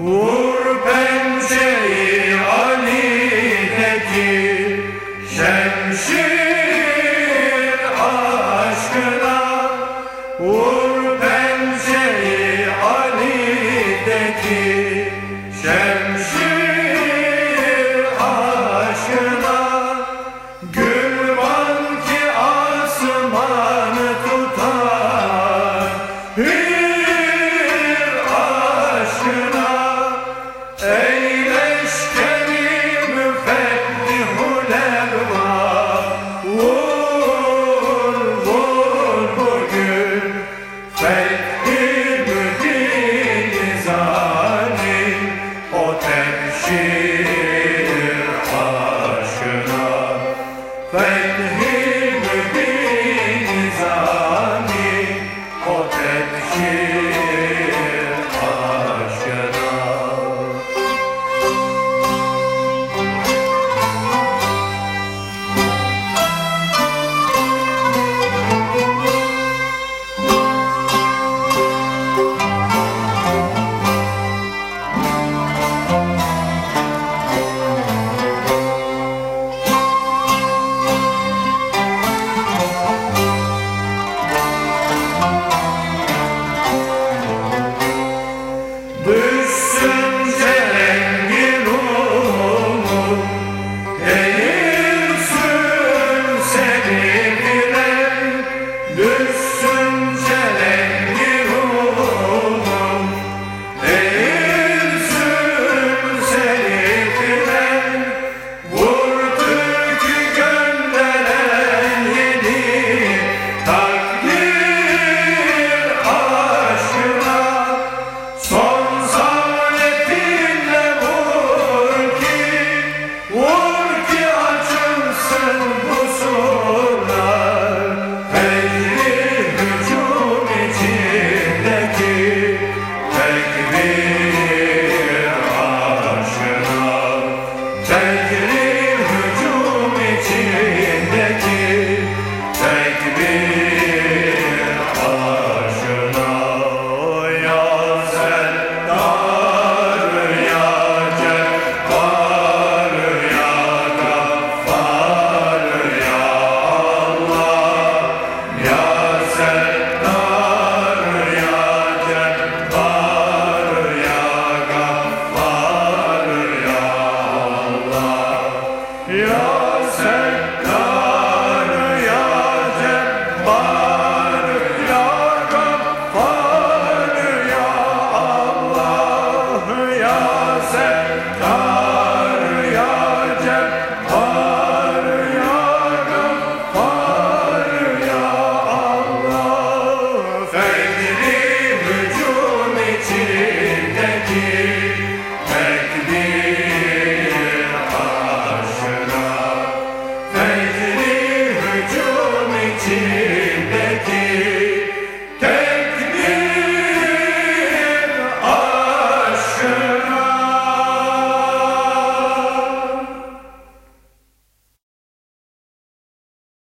Vur pençeyi Ali'deki şemşir aşkına. Vur pençeyi Ali'deki şemşir